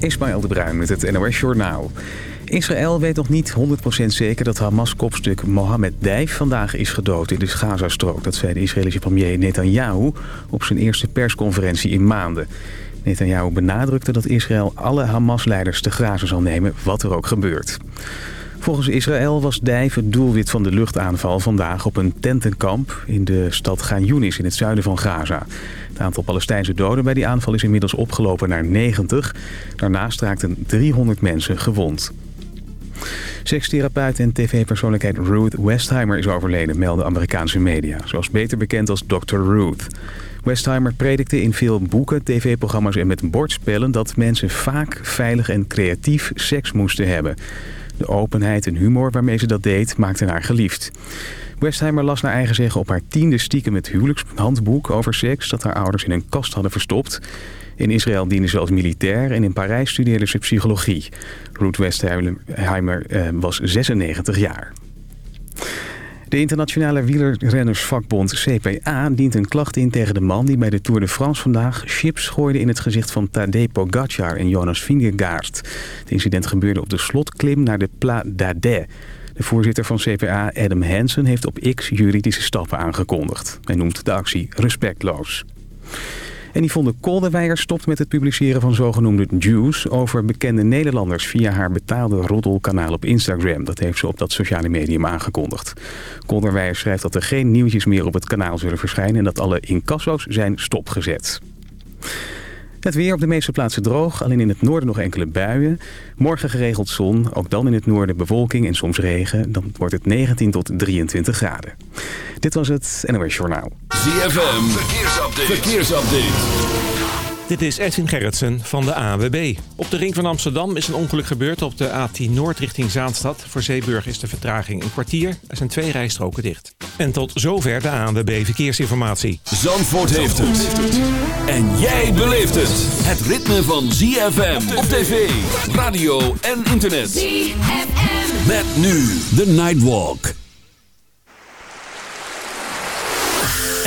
Ismaël de Bruin met het NOS Journaal. Israël weet nog niet 100% zeker dat Hamas-kopstuk Mohammed Dijf vandaag is gedood in de Gazastrook. Dat zei de Israëlische premier Netanyahu op zijn eerste persconferentie in maanden. Netanyahu benadrukte dat Israël alle Hamas-leiders te grazen zal nemen, wat er ook gebeurt. Volgens Israël was Dijf het doelwit van de luchtaanval vandaag op een tentenkamp in de stad Gaan in het zuiden van Gaza. Het aantal Palestijnse doden bij die aanval is inmiddels opgelopen naar 90. Daarnaast raakten 300 mensen gewond. Sekstherapeut en tv-persoonlijkheid Ruth Westheimer is overleden, melden Amerikaanse media. Zoals beter bekend als Dr. Ruth. Westheimer predikte in veel boeken, tv-programma's en met bordspellen... dat mensen vaak veilig en creatief seks moesten hebben. De openheid en humor waarmee ze dat deed maakten haar geliefd. Westheimer las naar eigen zeggen op haar tiende stiekem het huwelijkshandboek over seks... dat haar ouders in een kast hadden verstopt. In Israël diende ze als militair en in Parijs studeerde ze psychologie. Ruth Westheimer eh, was 96 jaar. De internationale wielerrennersvakbond CPA dient een klacht in tegen de man... die bij de Tour de France vandaag chips gooide in het gezicht van Tadej Pogacar en Jonas Vingegaard. Het incident gebeurde op de slotklim naar de Pla d'Adet. De voorzitter van CPA, Adam Hansen, heeft op X juridische stappen aangekondigd. Hij noemt de actie respectloos. En Yvonne Kolderweijer stopt met het publiceren van zogenoemde juice over bekende Nederlanders via haar betaalde roddelkanaal op Instagram. Dat heeft ze op dat sociale medium aangekondigd. Kolderweijer schrijft dat er geen nieuwtjes meer op het kanaal zullen verschijnen en dat alle incasso's zijn stopgezet. Het weer op de meeste plaatsen droog, alleen in het noorden nog enkele buien. Morgen geregeld zon, ook dan in het noorden bewolking en soms regen. Dan wordt het 19 tot 23 graden. Dit was het NOS Journaal. ZFM, verkeersupdate. verkeersupdate. Dit is Edwin Gerritsen van de ANWB. Op de ring van Amsterdam is een ongeluk gebeurd op de A10 Noord richting Zaanstad. Voor Zeeburg is de vertraging een kwartier. Er zijn twee rijstroken dicht. En tot zover de ANWB Verkeersinformatie. Zandvoort heeft het. En jij beleeft het. Het ritme van ZFM op tv, radio en internet. ZFM. Met nu de Nightwalk.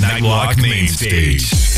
Nightwalk Main Stage.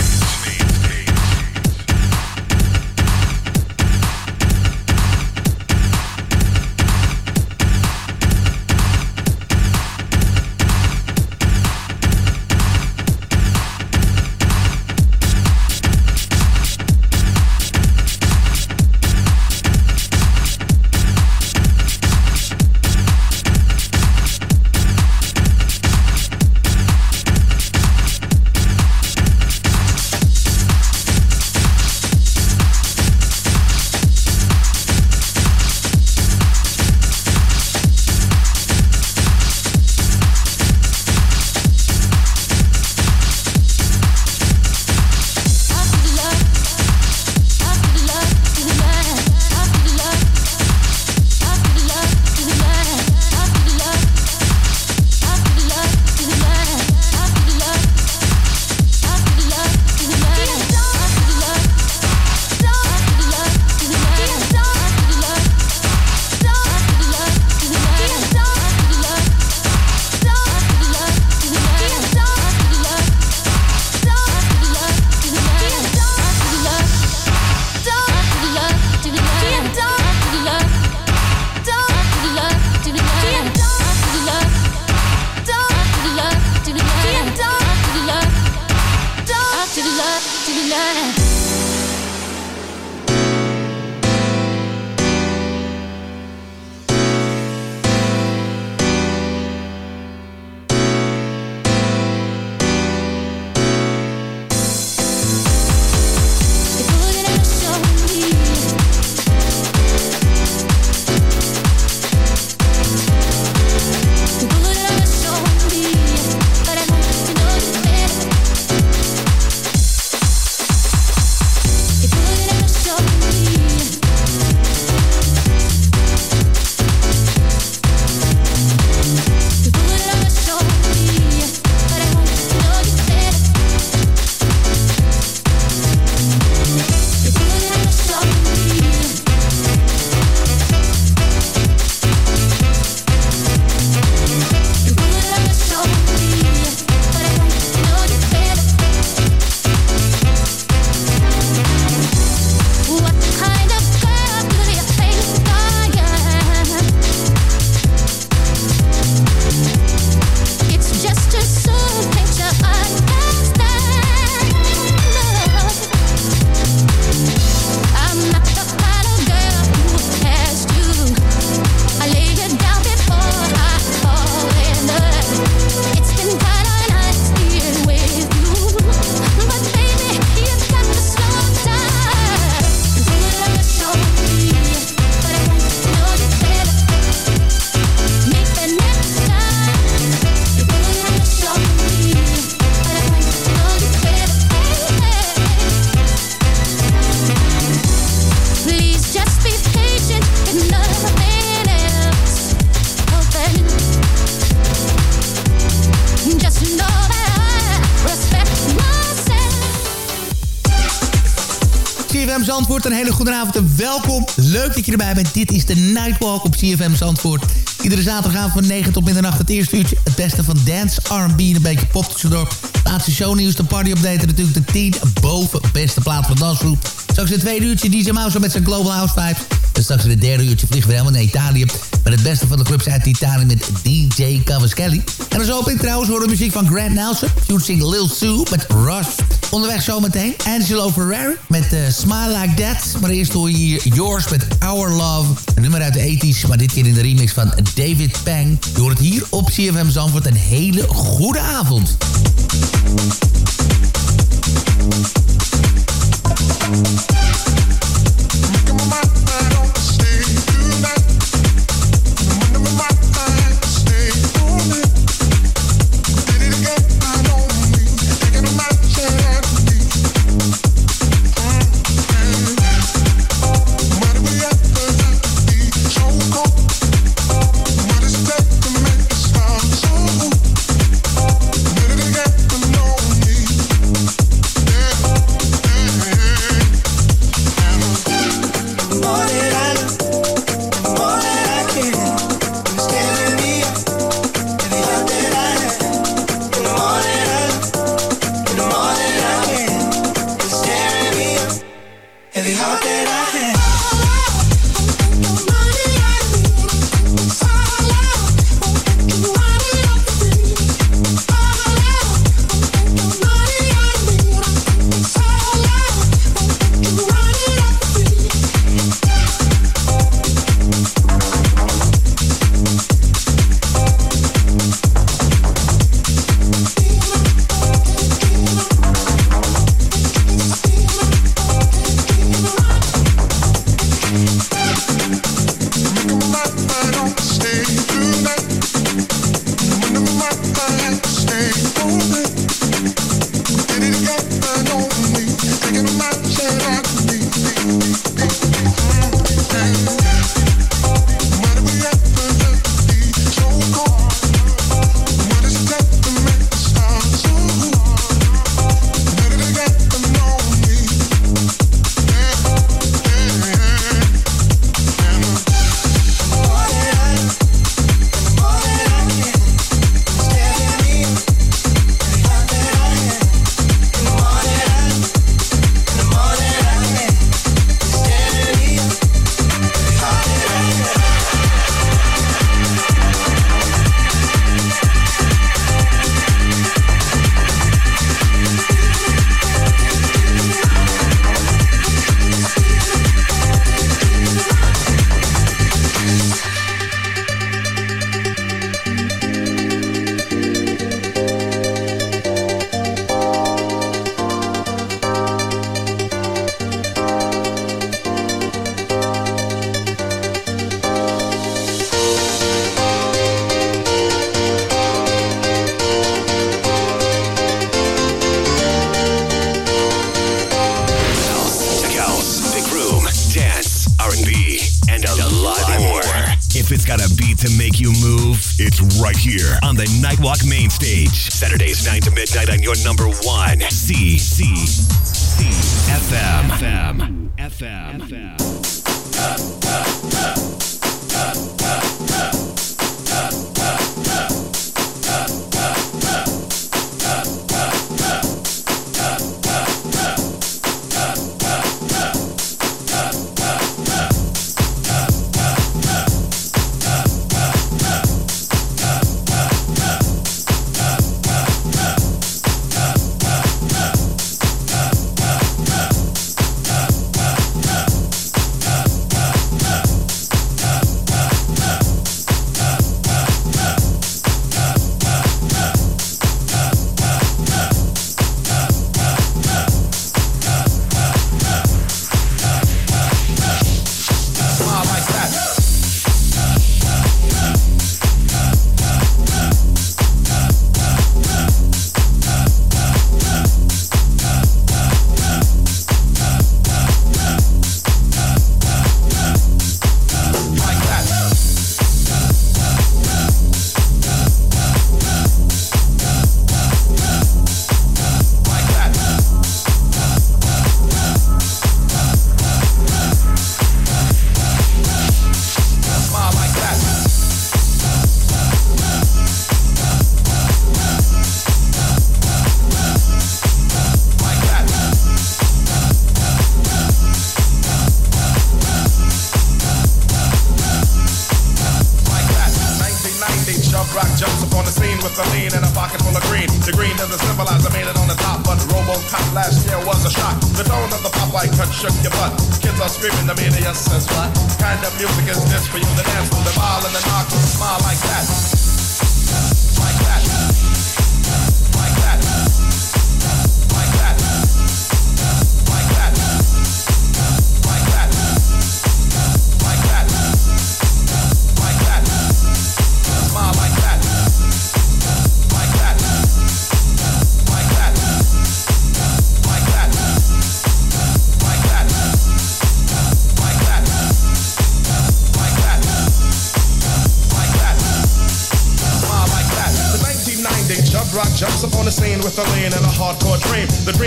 Een hele goede avond en welkom. Leuk dat je erbij bent. Dit is de Nightwalk op CFM Zandvoort. Iedere zaterdagavond van 9 tot middernacht het eerste uurtje. Het beste van dance, R&B en een beetje pop tussendoor. Laatste shownieuws, de party update natuurlijk de 10 boven beste plaat van dansgroep. Straks het tweede uurtje DJ Mouse met zijn Global House Vibes. En straks in het derde uurtje vliegen we helemaal naar Italië. Met het beste van de clubs uit Italië met DJ Cavaschelli. En als opening trouwens horen muziek van Grant Nelson. Shooting Lil Sue met Rush. Onderweg zometeen Angelo Ferrari met uh, Smile Like That. Maar eerst hoor je hier Yours met Our Love. Een nummer uit de 80 maar dit keer in de remix van David Pang. Je het hier op CFM Zandvoort. Een hele goede avond.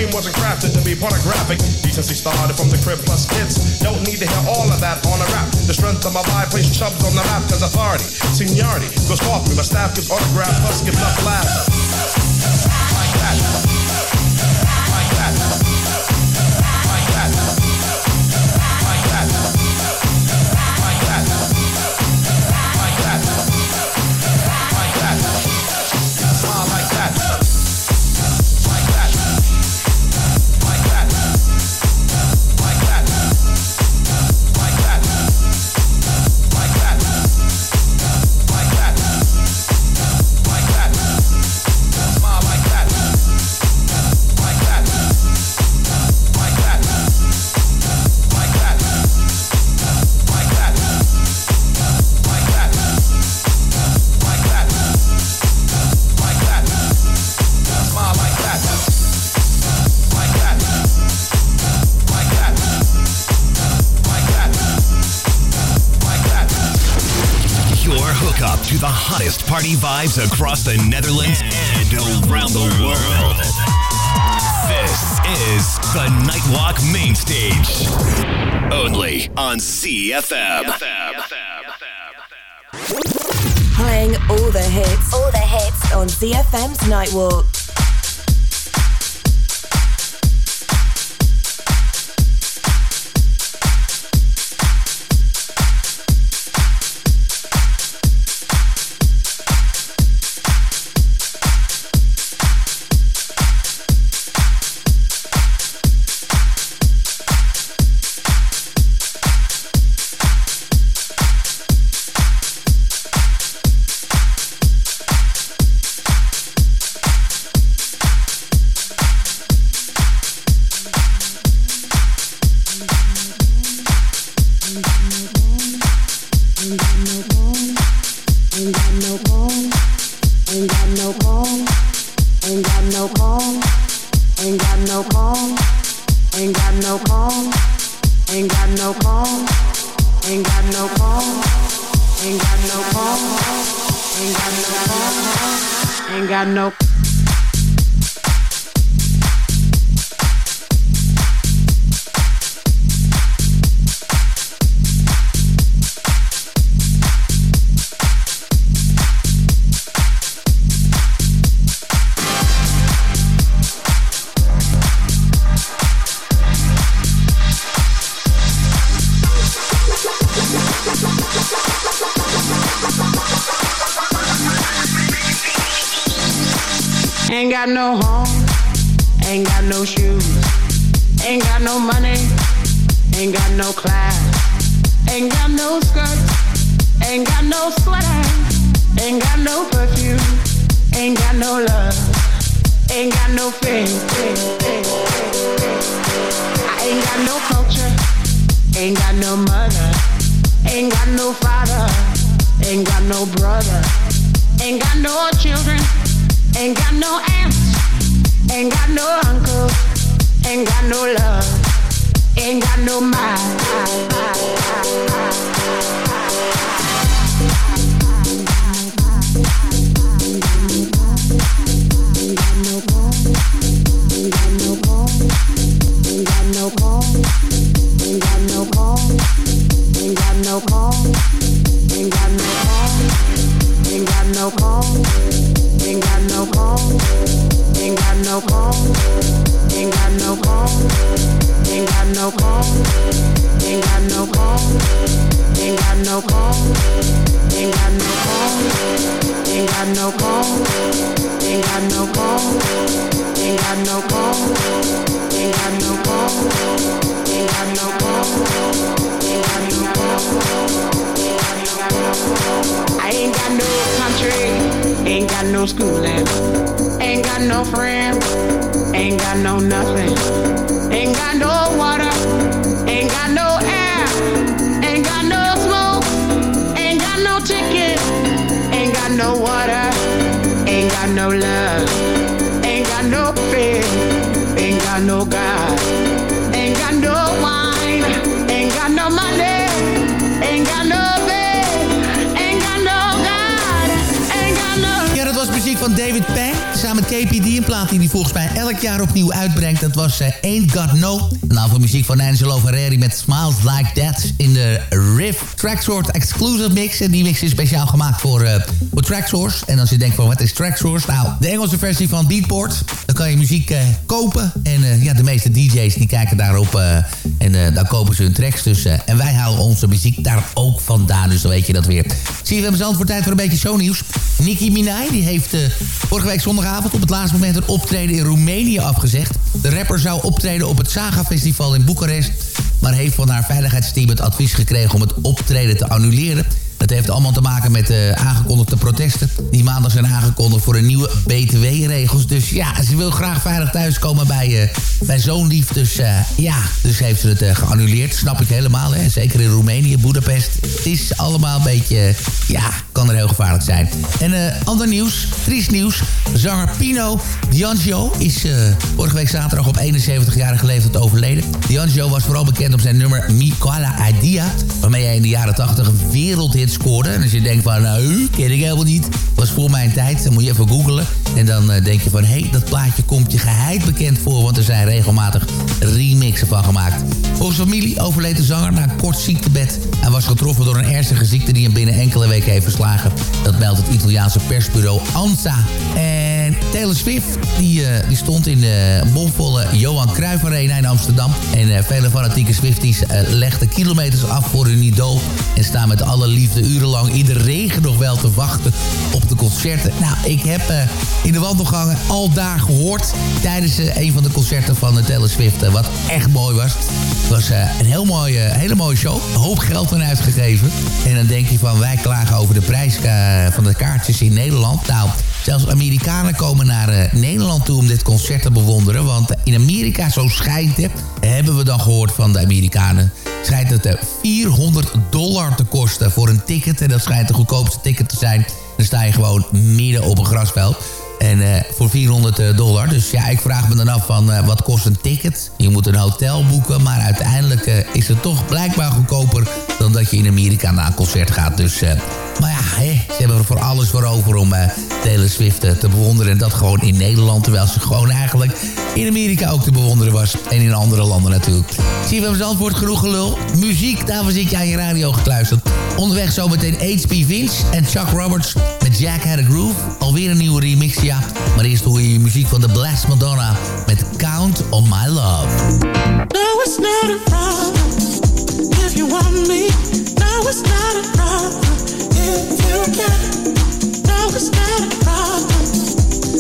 Dream. Wasn't crafted to be pornographic. Decency started from the crib plus kids. Don't need to hear all of that on a rap. The strength of my vibe plays chubs on the map cause authority, seniority goes off me. My staff gives autograph plus gives up laughs. Vibes across the Netherlands and around the world. This is the Nightwalk Main Stage. Only on CFM. Playing all the hits, all the hits on CFM's Nightwalk. Ain't got no call, ain't got no call. Ain't got no phone. Ain't got no phone. Ain't got no phone. Ain't got no phone. Ain't got no phone. Ain't got no phone. Ain't got no phone. Ain't got no phone. Ain't got no phone. I ain't got no country. Ain't got no schooling. Ain't got no friends. Ain't got no nothing. Ain't got no water. Ain't got no air. Ain't got no smoke. Ain't got no chicken. Ain't got no water. Ain't got no love. Ain't got no faith. Ain't got no God. Ain't got no wine. Ain't got no money. Ain't got no van David Penn. Samen met KPD, een plaat die hij volgens mij elk jaar opnieuw uitbrengt. Dat was uh, Ain't Got No. En dan voor muziek van Angelo Ferreri met Smiles Like That in de Riff Tracksource Exclusive Mix. En die mix is speciaal gemaakt voor, uh, voor Tracksource. En als je denkt van wat is Tracksource? Nou, de Engelse versie van Beatport. Dan kan je muziek uh, kopen. En ja, de meeste DJ's die kijken daarop en dan kopen ze hun tracks. Dus, en wij halen onze muziek daar ook vandaan. Dus dan weet je dat weer. Zie je, we hebben voor tijd voor een beetje shownieuws. Nicki Minaj die heeft vorige week zondagavond op het laatste moment een optreden in Roemenië afgezegd. De rapper zou optreden op het Saga Festival in Boekarest... maar heeft van haar veiligheidsteam het advies gekregen om het optreden te annuleren... Heeft allemaal te maken met de aangekondigde protesten... die maandag zijn aangekondigd voor een nieuwe BTW-regels. Dus ja, ze wil graag veilig thuiskomen bij, uh, bij zo'n lief. Dus uh, ja, dus heeft ze het geannuleerd. Snap ik helemaal, hè. Zeker in Roemenië, Budapest. Het is allemaal een beetje... ja, kan er heel gevaarlijk zijn. En ander nieuws, triest nieuws. Zanger Pino D'Angelo is vorige week zaterdag op 71-jarige leeftijd overleden. D'Angelo was vooral bekend om zijn nummer Mi Quala Idea... waarmee hij in de jaren 80 een wereldhit En als je denkt van, nou, ken ik helemaal niet. was voor mijn tijd. Dan moet je even googlen. En dan uh, denk je van, hé, hey, dat plaatje komt je geheid bekend voor. Want er zijn regelmatig remixen van gemaakt. Volgens familie overleed de zanger na kort ziektebed. Hij was getroffen door een ernstige ziekte die hem binnen enkele weken heeft verslagen. Dat meldt het Italiaanse persbureau ANSA. En Taylor Swift, die, uh, die stond in de bomvolle Johan Cruijff Arena in Amsterdam. En uh, vele fanatieke Swifties legden kilometers af voor hun idool. En staan met alle liefde urenlang in de regen nog wel te wachten op de concerten. Nou, ik heb in de wandelgangen al daar gehoord tijdens een van de concerten van Taylor Swift. wat echt mooi was. Het was een heel mooie, hele mooie show. Een hoop geld erin uitgegeven. En dan denk je van wij klagen over de prijs van de kaartjes in Nederland. Nou, Zelfs Amerikanen komen naar Nederland toe om dit concert te bewonderen. Want in Amerika, zo schijnt het, hebben we dan gehoord van de Amerikanen schijnt het 400 dollar te kosten voor een ticket. En dat schijnt de goedkoopste ticket te zijn. Dan sta je gewoon midden op een grasveld. En uh, voor 400 eh, dollar. Dus ja, ik vraag me dan af van uh, wat kost een ticket? Je moet een hotel boeken. Maar uiteindelijk is het toch blijkbaar goedkoper... dan dat je in Amerika naar een concert gaat. Dus, maar ja, ze hebben er voor alles voor over om Taylor Swift te bewonderen. En dat gewoon in Nederland. Terwijl ze gewoon eigenlijk in Amerika ook te bewonderen was. En in andere landen natuurlijk. Zie je wel antwoord genoeg gelul. Muziek, daarvoor zit je aan je radio gekluisterd. Onderweg zometeen H.P. Vince en Chuck Roberts met Jack Had a Groove. Alweer een nieuwe remix, ja. Maar eerst hoor je muziek van de Blast Madonna met Count on My Love. No, it's not a problem if you want me. No, it's not a problem if you can. No, it's not a problem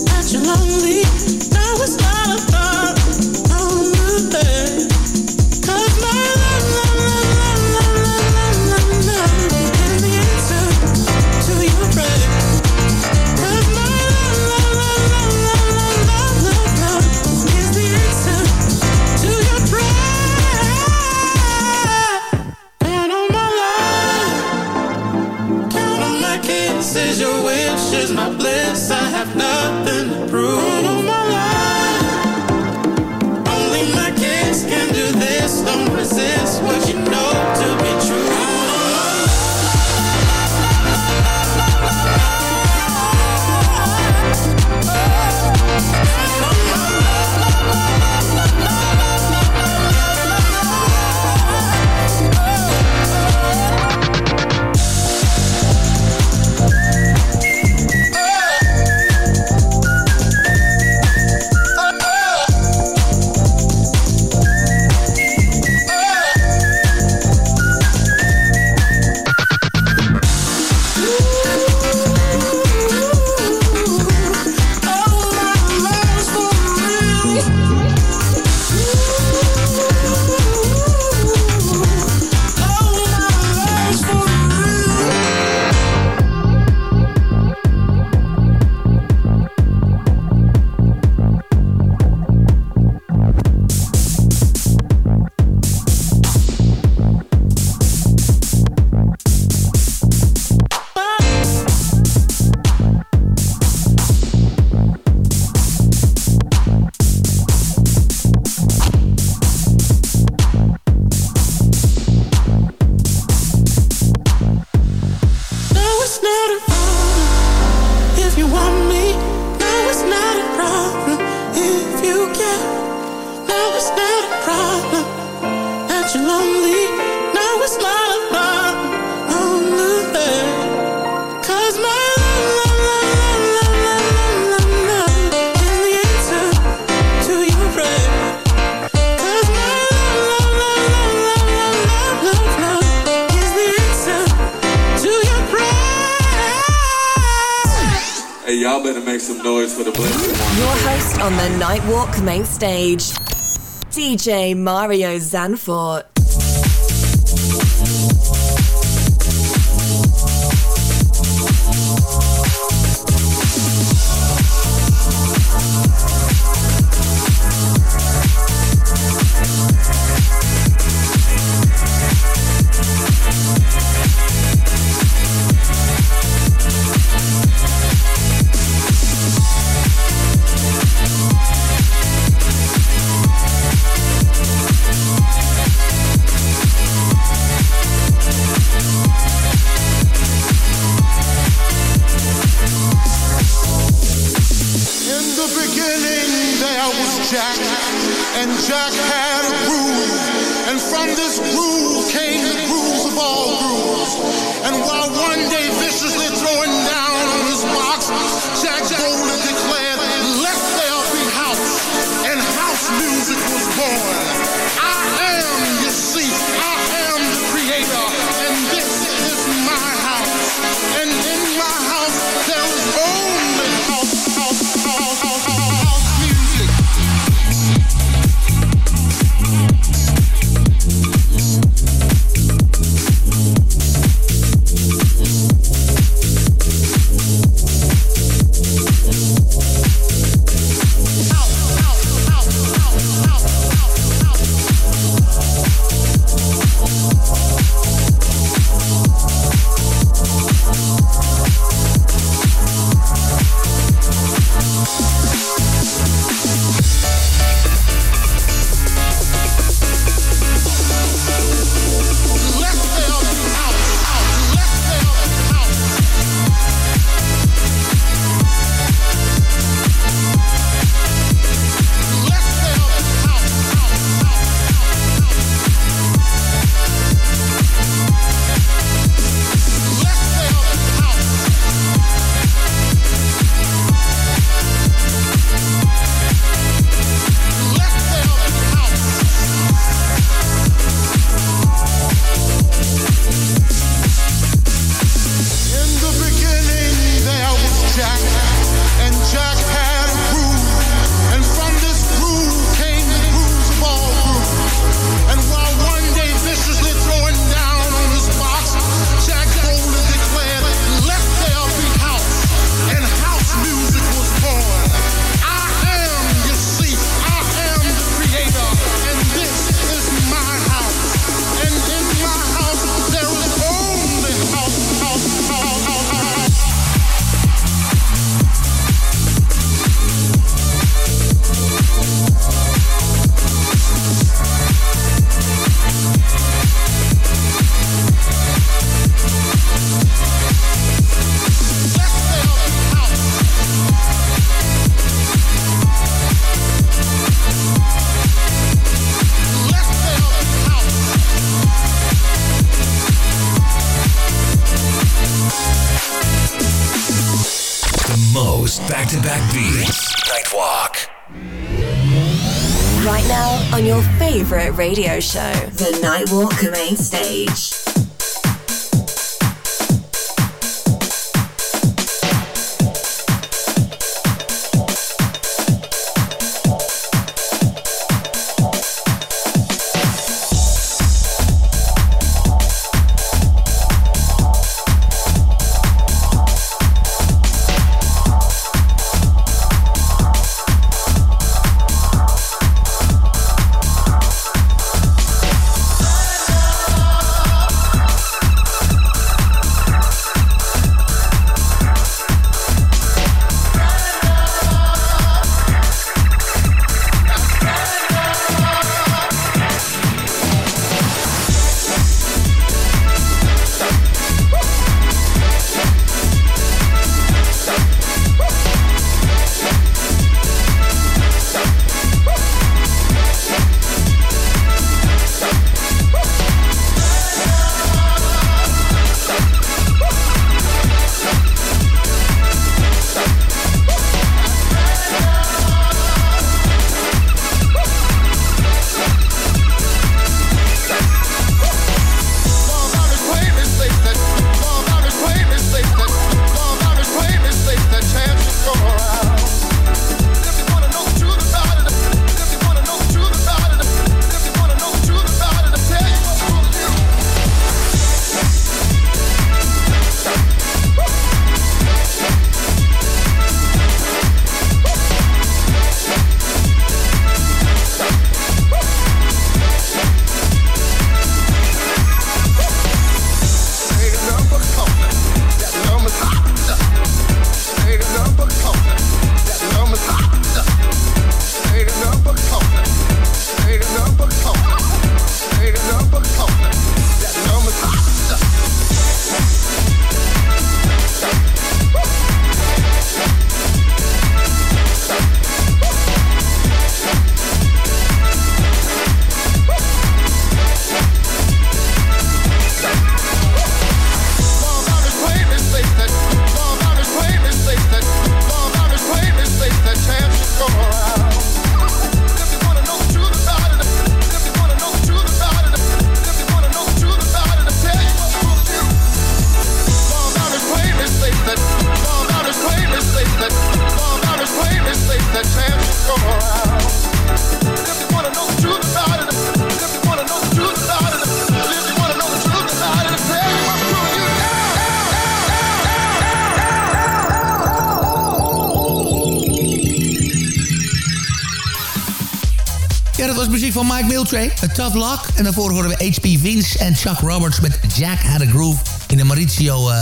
that you're lonely. No, it's not a problem. stage, DJ Mario Zanfort. Jack had a groove, and from this groove came the groove. radio show, The Nightwalker Main Stage. Ja, dat was muziek van Mike Miltray, A Tough Luck. En daarvoor horen we H.P. Vince en Chuck Roberts met Jack Had a Groove... in de Maurizio uh,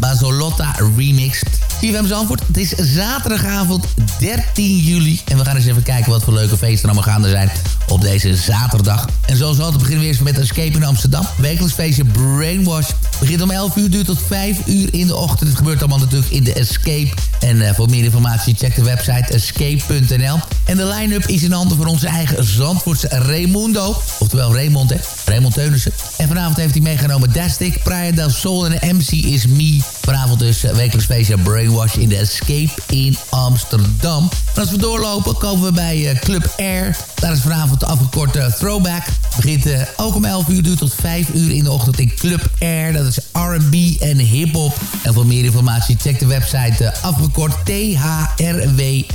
Basolotta remix. CFM Zandvoort, het is zaterdagavond 13 juli. En we gaan eens even kijken wat voor leuke feesten allemaal gaande zijn op deze zaterdag. En zoals altijd beginnen we eerst met Escape in Amsterdam. Wekelijks feestje Brainwash. Begint om 11 uur, duurt tot 5 uur in de ochtend. Het gebeurt allemaal natuurlijk in de Escape. En uh, voor meer informatie check de website escape.nl. En de line-up is in handen van onze eigen Zandvoortse Raimundo. Oftewel Raymond, hè. Raymond Teunissen. En vanavond heeft hij meegenomen Dastic, Praia del Sol en de MC is Me. Vanavond dus wekelijks feestje Brainwash in de Escape in Amsterdam. En als we doorlopen komen we bij uh, Club Air. Daar is vanavond de afgekorte Throwback. Begint uh, ook om 11 uur, duurt tot 5 uur in de ochtend in Club Air. Dat is R&B en hip-hop. En voor meer informatie check de website uh, afgekort thrwbck.nl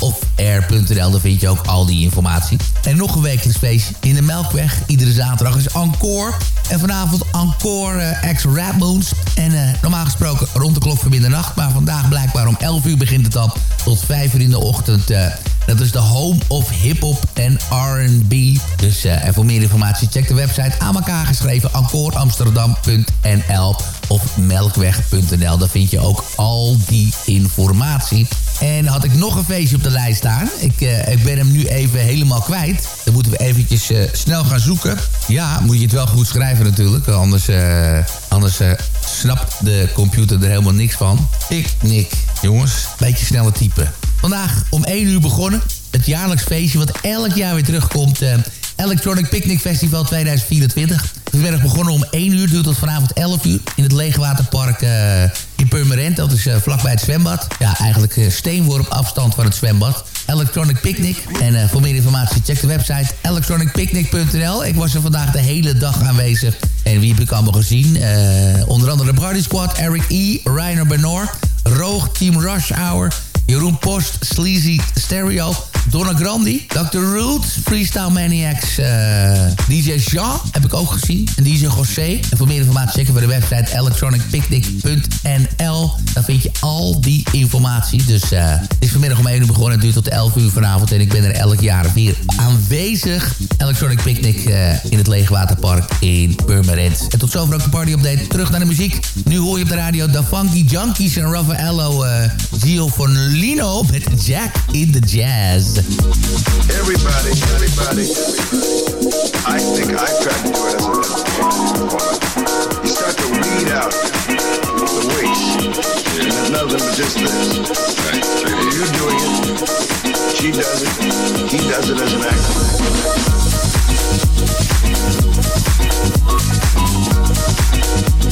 of air.nl. Daar vind je ook al die informatie. En nog een wekelijks feestje in de Melkweg. Iedere zaterdag is Encore. En vanavond Encore X Rap Moons. En uh, normaal gesproken rond de klok van middernacht. Maar vandaag blijkbaar om 11 uur begint het dan tot 5 uur in de ochtend. Uh, dat is de home of hip-hop en R&B. Dus uh, en voor meer informatie check de website aan elkaar geschreven encoreamsterdam.nl of melkweg.nl. Daar vind je ook al die informatie. En had ik nog een feestje op de lijst staan. Ik, uh, ik ben hem nu even helemaal kwijt. Dan moeten we eventjes uh, snel gaan zoeken. Ja, moet je het wel goed schrijven natuurlijk. Anders, uh, anders snapt de computer er helemaal niks van. Picnic. Jongens, beetje sneller typen. Vandaag om 1 uur begonnen. Het jaarlijks feestje wat elk jaar weer terugkomt. Electronic Picnic Festival 2024. Het werd begonnen om 1 uur, duurt tot vanavond 11 uur. In het Leegwaterpark in Purmerend. Dat is uh, vlakbij het zwembad. Ja, eigenlijk uh, steenworp afstand van het zwembad. Electronic Picnic. En voor meer informatie check de website electronicpicnic.nl. Ik was er vandaag de hele dag aanwezig. En wie heb ik allemaal gezien? onder andere de Party Squad, Eric E., Reiner Benor, Roog, Team Rush Hour... Jeroen Post, Sleazy Stereo, Donna Grandi, Dr. Roots, Freestyle Maniacs, uh, DJ Jean heb ik ook gezien. En DJ José. En voor meer informatie checken we de website electronicpicnic.nl. Daar vind je al die informatie. Dus uh, het is vanmiddag om 1 uur begonnen. Het duurt tot 11 uur vanavond. En ik ben er elk jaar weer aanwezig. Electronic Picnic uh, in het Leegwaterpark in Purmerend. En tot zover ook de party update. Terug naar de muziek. Nu hoor je op de radio The Funky Junkies en Raffaello Gio von Lino met Jack in the Jazz. Everybody, everybody, I think I've tried to do it as a. You start to weed out the waste. And it's nothing but just this. Right. You're doing it. She does it. He does it as an Thank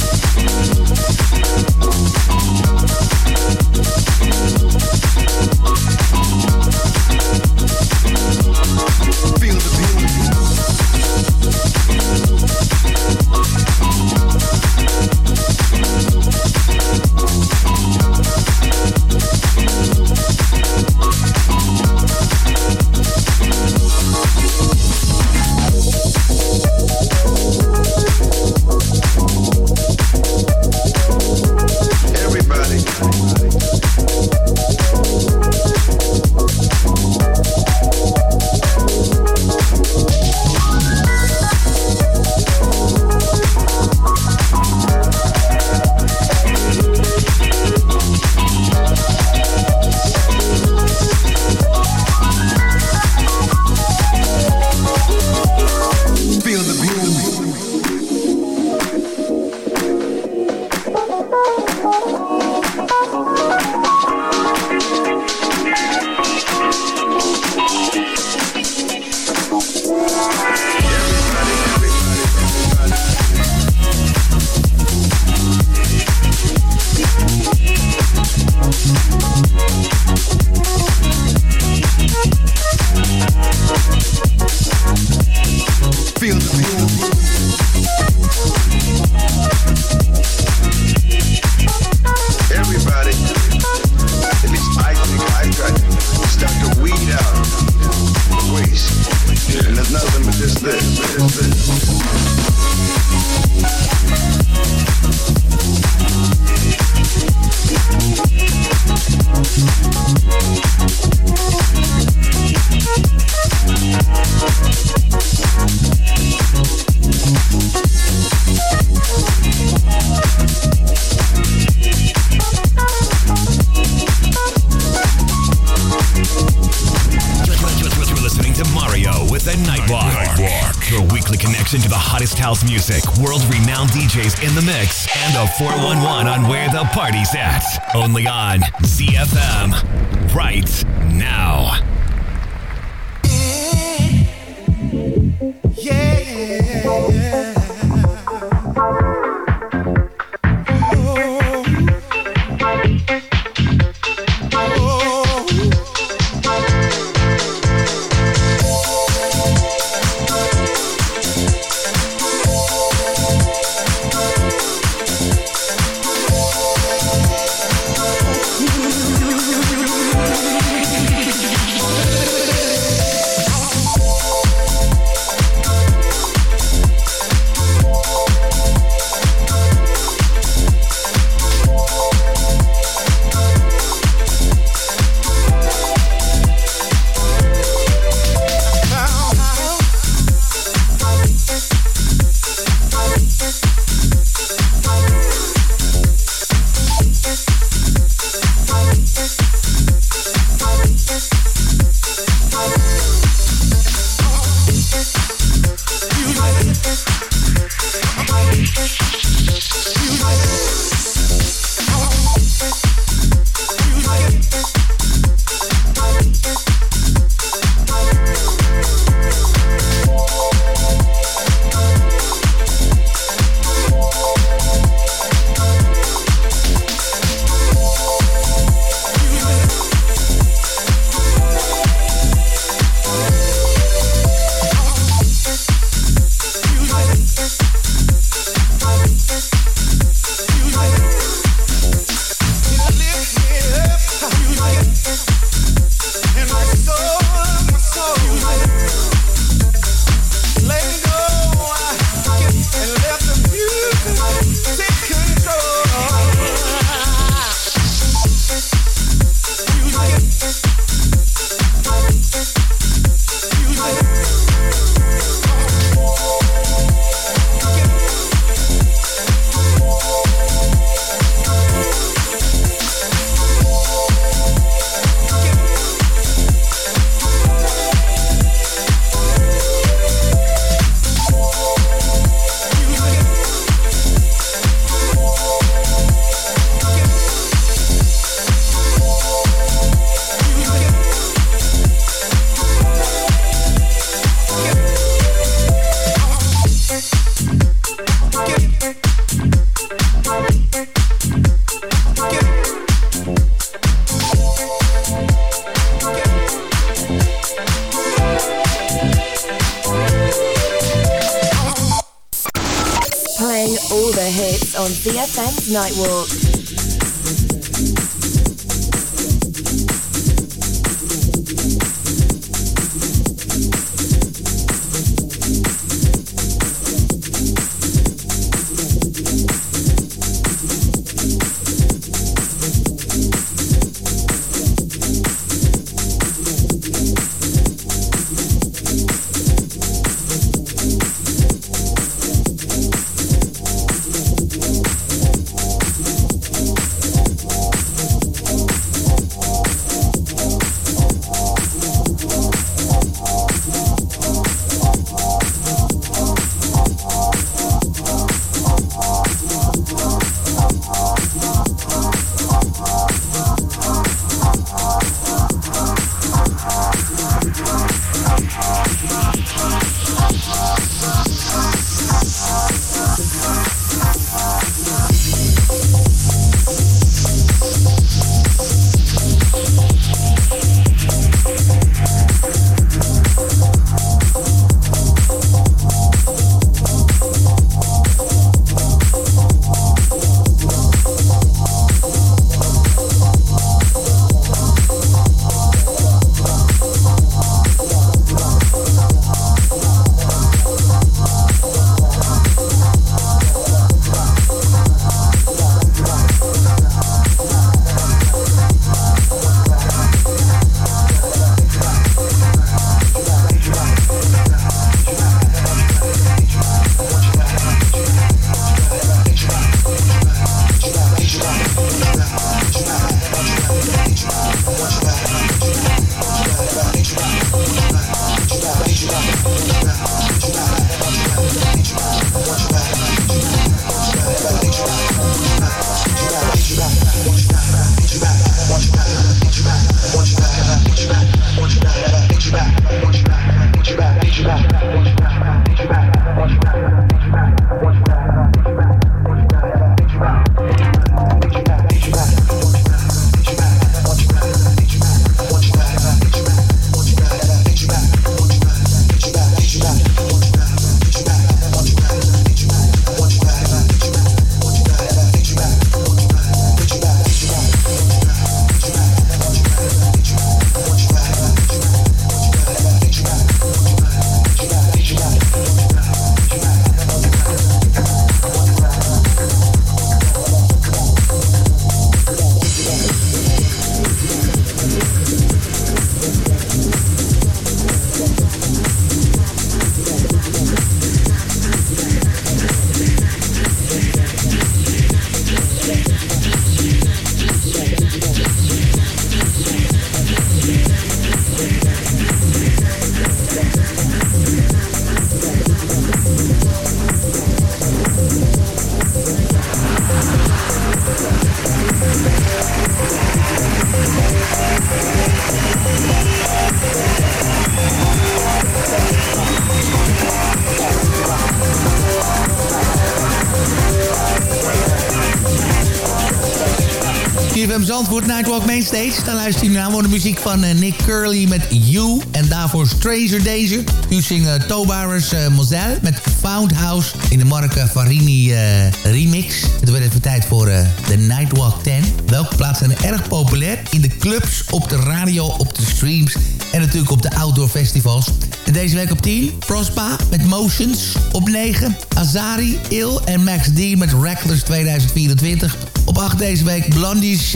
Dan luister je naar de muziek van uh, Nick Curly met You. En daarvoor Stranger Danger. Nu zingt uh, Tobarus uh, Moselle met Found House in de Marca Farini uh, remix. Het wordt even tijd voor de Nightwalk 10. Welke plaatsen zijn erg populair? In de clubs, op de radio, op de streams en natuurlijk op de outdoor festivals. En deze week op 10, Prospa met Motions. Op 9, Azari, Il en Max D met Reckless 2024. Op 8 deze week Blondies,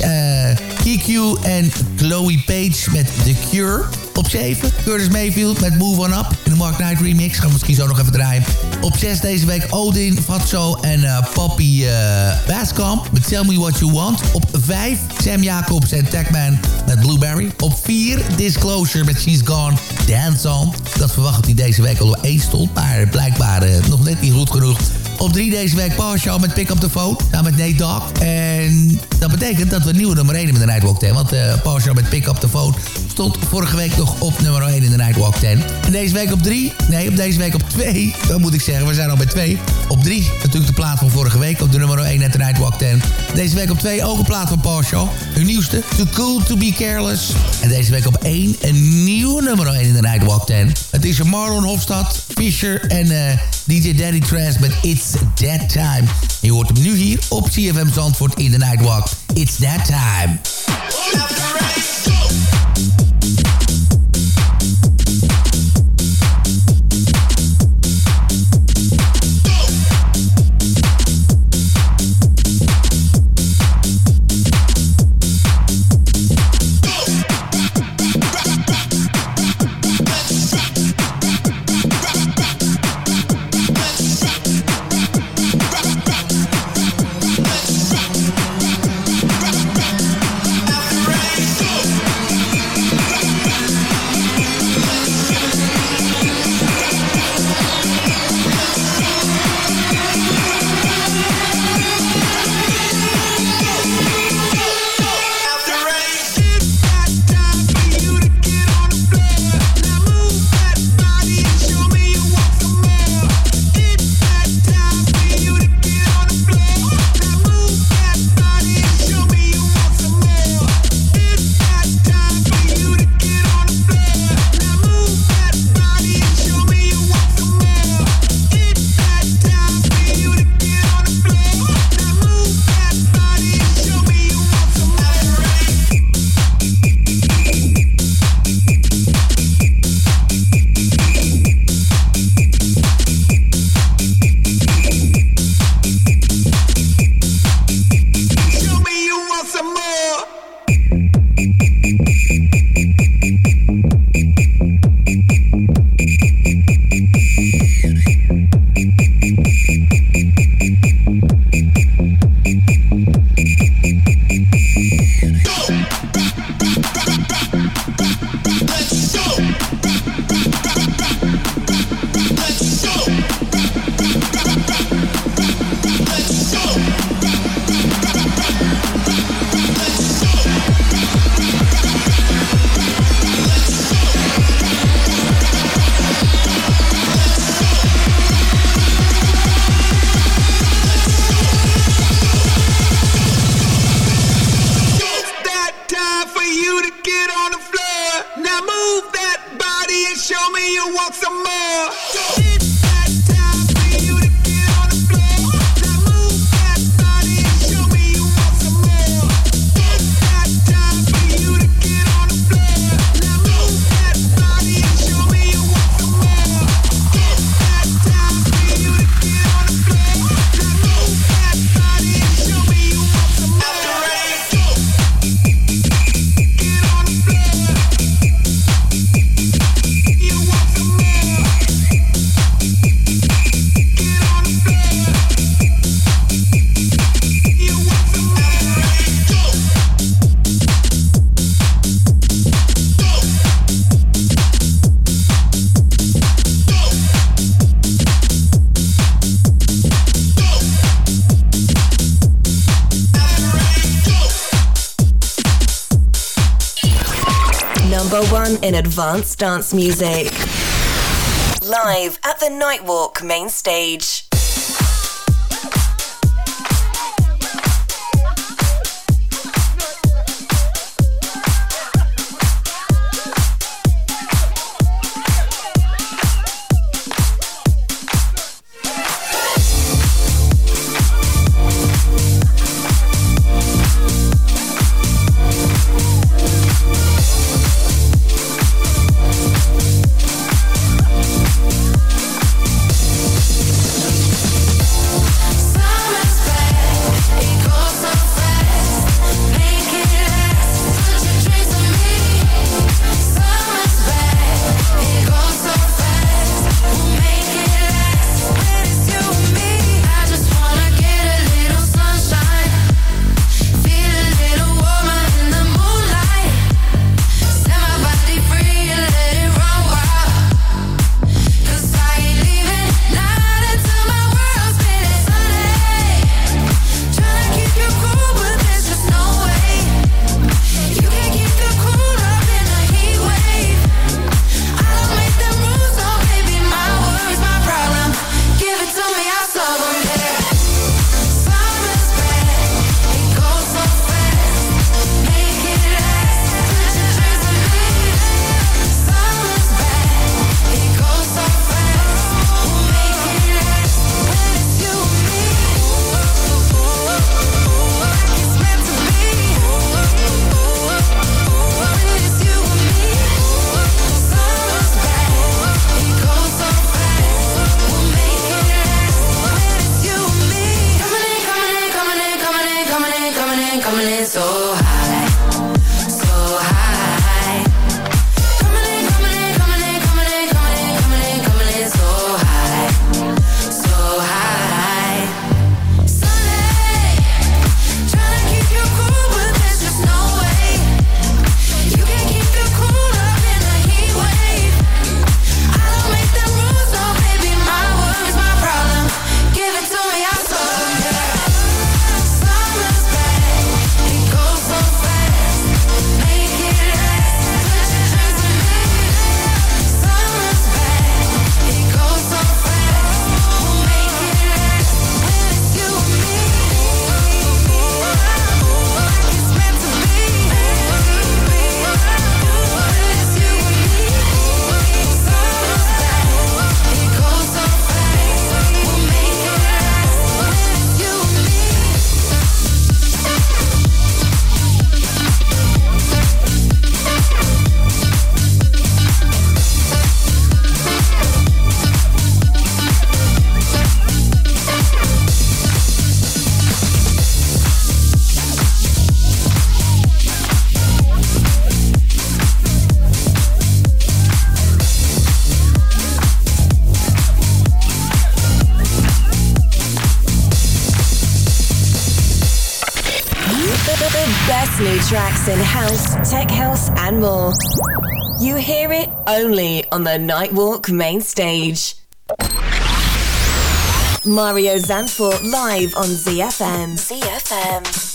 KQ en Chloe Page met The Cure. Op 7 Curtis Mayfield met Move On Up. In de Mark Knight remix. Gaan we misschien zo nog even draaien. Op 6 deze week Odin, Fatso en uh, Poppy uh, Baskamp met Tell Me What You Want. Op 5 Sam Jacobs en Techman met Blueberry. Op 4 Disclosure met She's Gone Dance On. Dat verwacht hij deze week al op 1 stond. Maar blijkbaar nog net niet goed genoeg. Op 3 deze week Paul met Pick Up The Phone. Samen met Nate Dogg. En dat betekent dat we nieuwe nummer 1 in de Nightwalk 10. Want uh, Paul met Pick Up The Phone stond vorige week nog op nummer 1 in de Nightwalk 10. En deze week op 3. Nee, op deze week op 2. Dat moet ik zeggen. We zijn al bij 2. Op 3 natuurlijk de plaat van vorige week. Op de nummer 1 in de Nightwalk 10. Deze week op 2 ook een plaat van Paul. Hun nieuwste. Too Cool To Be Careless. En deze week op 1 een nieuwe nummer 1 in de Nightwalk 10. Het is Marlon Hofstad, Fisher en uh, DJ Daddy Trance met It's That Time. Je hoort hem nu hier op CFM Zandvoort in de Nightwalk. It's That Time. Advanced dance music. Live at the Nightwalk main stage. so high. only on the Nightwalk main stage. Mario Zanfor live on ZFM. ZFM.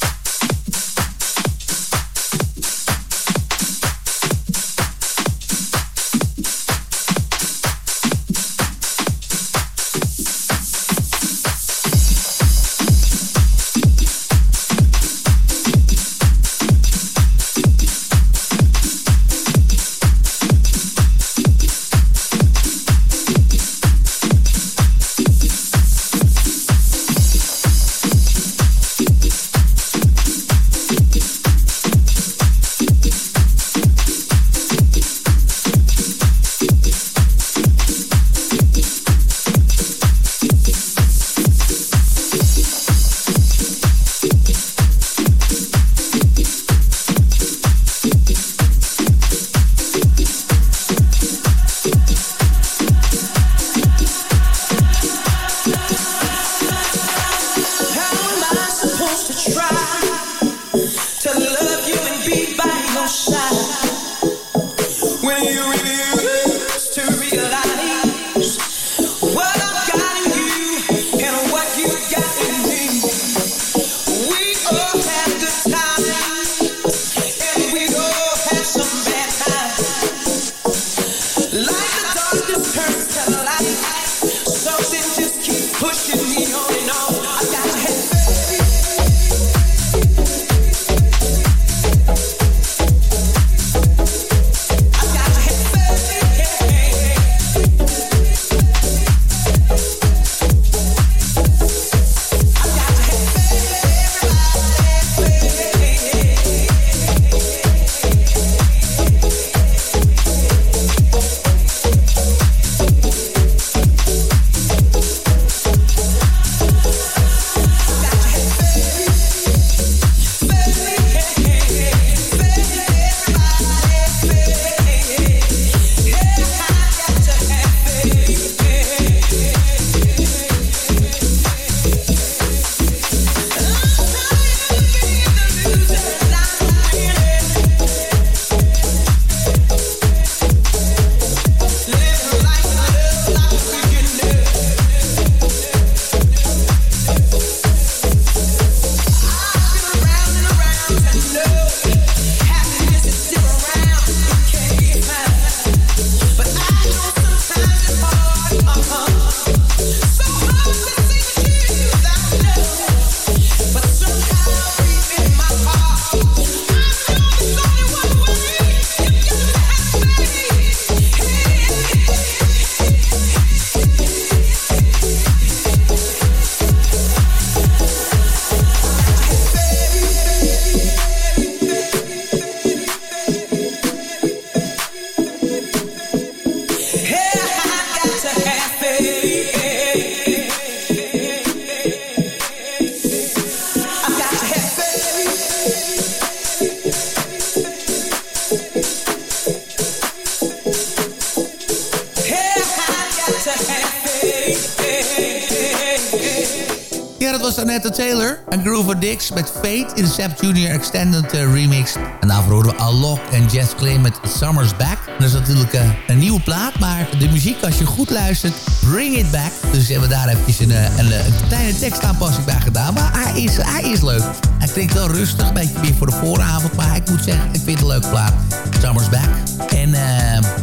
Fate in de Junior Extended eh, Remix. En daarvoor horen we Alok en Jess Clay met Summer's Back. Dat is natuurlijk uh, een nieuwe plaat, maar de muziek als je goed luistert, Bring It Back. Dus hebben we daar eventjes een, een, een, een kleine tekstaanpassing bij gedaan. Maar hij is, hij is leuk. Hij klinkt wel rustig, een beetje meer voor de vooravond. Maar ik moet zeggen, ik vind het een leuke plaat. Summer's Back. En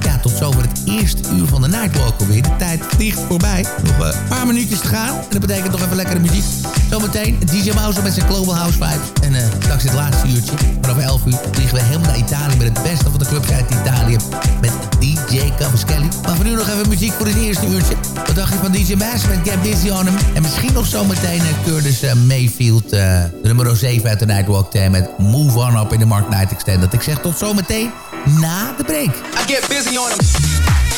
ja, tot zover het eerste uur van de Nightwalk alweer. Vliegt voorbij. Nog een paar minuutjes te gaan. En dat betekent nog even lekkere muziek. Zometeen DJ Mouse met zijn Global House Vibes. En uh, straks het laatste uurtje. Vanaf 11 uur vliegen we helemaal naar Italië... met het beste van de clubs uit Italië. Met DJ Cavaschelli. Maar voor nu nog even muziek voor het eerste uurtje. Wat dacht je van DJ Maas met Get Busy On Him? En misschien nog zometeen uh, Curtis uh, Mayfield... de nummer 7 uit de Nightwalk 10 met Move On Up in de Mark Night Extended. Ik zeg tot zometeen na de break. I get busy on him.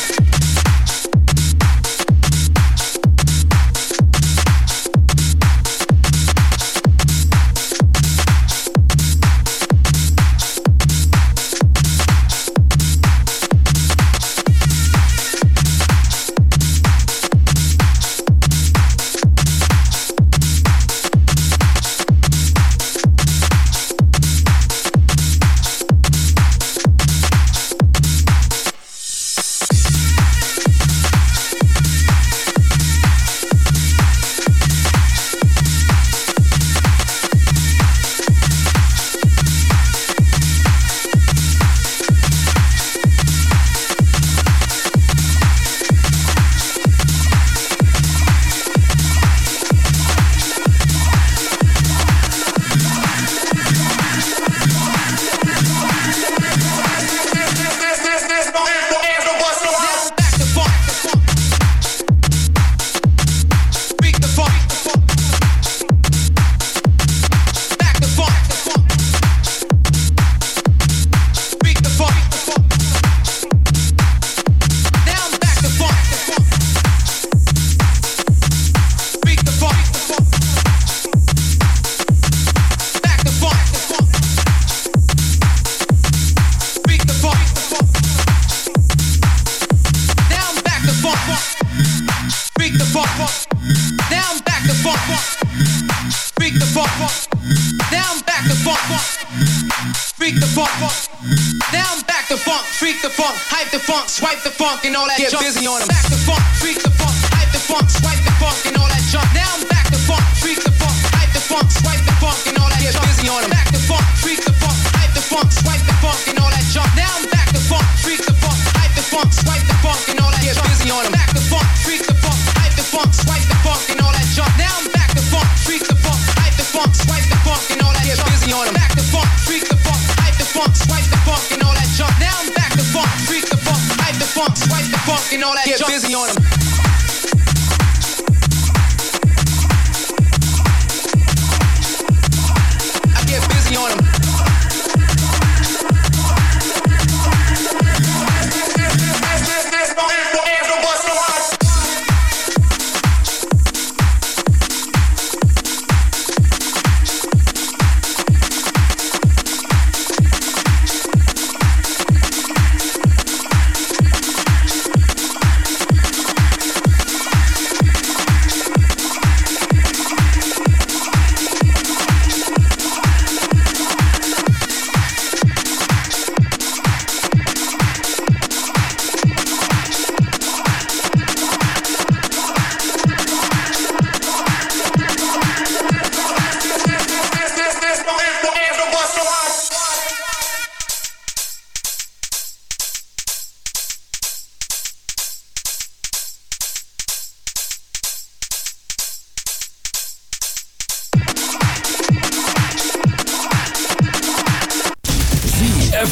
And all that Get junk. busy on them. Back the funk, freak the funk, hype the funk, swipe the funk and all that junk. Now I'm back the funk, freak the funk, hype the funk, swipe the funk and all that Get junk. busy on them. Back the funk, freak the funk, hype the funk, swipe the funk and all that junk. Now I'm back the funk, freak the funk, hype the funk, swipe the funk and all that Get junk. busy on them. Back the funk, freak the funk, hype the funk, swipe the funk and all that junk. Now I'm back the funk, freak the funk, hype the funk, swipe the funk and all that Get junk. busy on them. Back the funk, freak the funk, hype the funk, swipe the funk and all that funk, hype the funk, swipe the funk and all that Get junk. busy on them.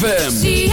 ZFM.